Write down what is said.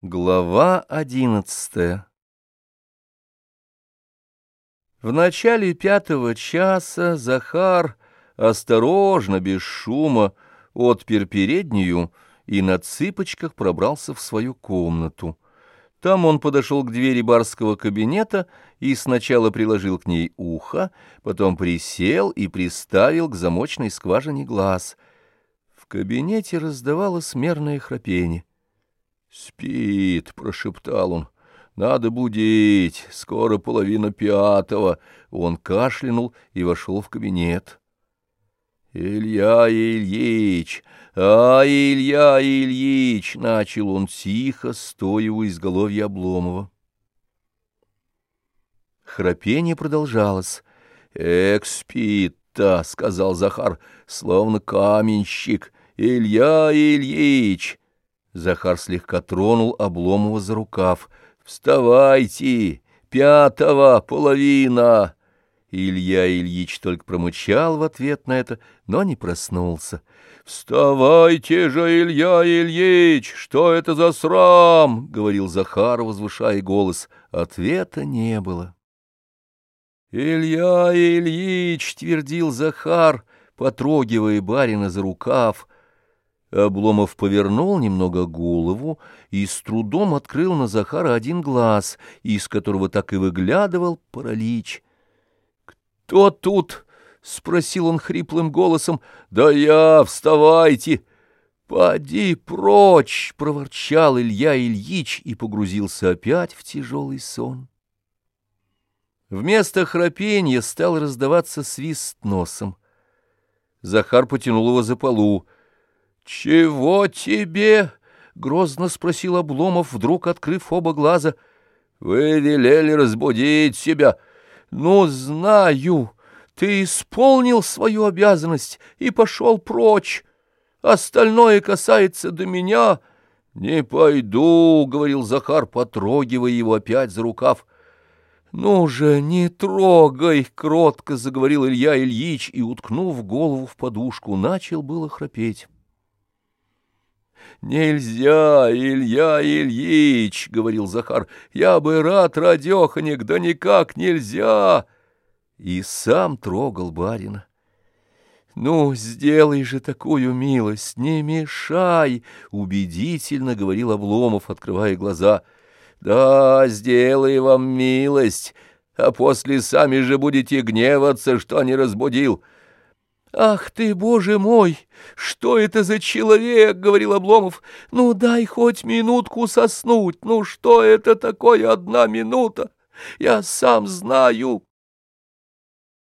Глава одиннадцатая В начале пятого часа Захар осторожно, без шума, отпер переднюю и на цыпочках пробрался в свою комнату. Там он подошел к двери барского кабинета и сначала приложил к ней ухо, потом присел и приставил к замочной скважине глаз. В кабинете раздавалось мерное храпение. «Спит», — прошептал он. «Надо будить, скоро половина пятого». Он кашлянул и вошел в кабинет. «Илья Ильич! А, Илья Ильич!» — начал он тихо, стоя у изголовья Обломова. Храпение продолжалось. «Эк, спит-то!» — сказал Захар, словно каменщик. «Илья Ильич!» Захар слегка тронул Обломова за рукав. «Вставайте! Пятого половина!» Илья Ильич только промычал в ответ на это, но не проснулся. «Вставайте же, Илья Ильич! Что это за срам?» — говорил Захар, возвышая голос. Ответа не было. «Илья Ильич!» — твердил Захар, потрогивая барина за рукав — Обломов повернул немного голову и с трудом открыл на Захара один глаз, из которого так и выглядывал паралич. «Кто тут?» — спросил он хриплым голосом. «Да я, вставайте!» «Поди прочь!» — проворчал Илья Ильич и погрузился опять в тяжелый сон. Вместо храпения стал раздаваться свист носом. Захар потянул его за полу. «Чего тебе?» — грозно спросил Обломов, вдруг открыв оба глаза. «Вы велели разбудить себя». «Ну, знаю, ты исполнил свою обязанность и пошел прочь. Остальное касается до меня». «Не пойду», — говорил Захар, потрогивая его опять за рукав. «Ну же, не трогай!» — кротко заговорил Илья Ильич и, уткнув голову в подушку, начал было храпеть. «Нельзя, Илья Ильич!» — говорил Захар. «Я бы рад, радеханик, да никак нельзя!» И сам трогал барина. «Ну, сделай же такую милость, не мешай!» — убедительно говорил Обломов, открывая глаза. «Да, сделай вам милость, а после сами же будете гневаться, что не разбудил». «Ах ты, боже мой! Что это за человек?» — говорил Обломов. «Ну, дай хоть минутку соснуть. Ну, что это такое одна минута? Я сам знаю».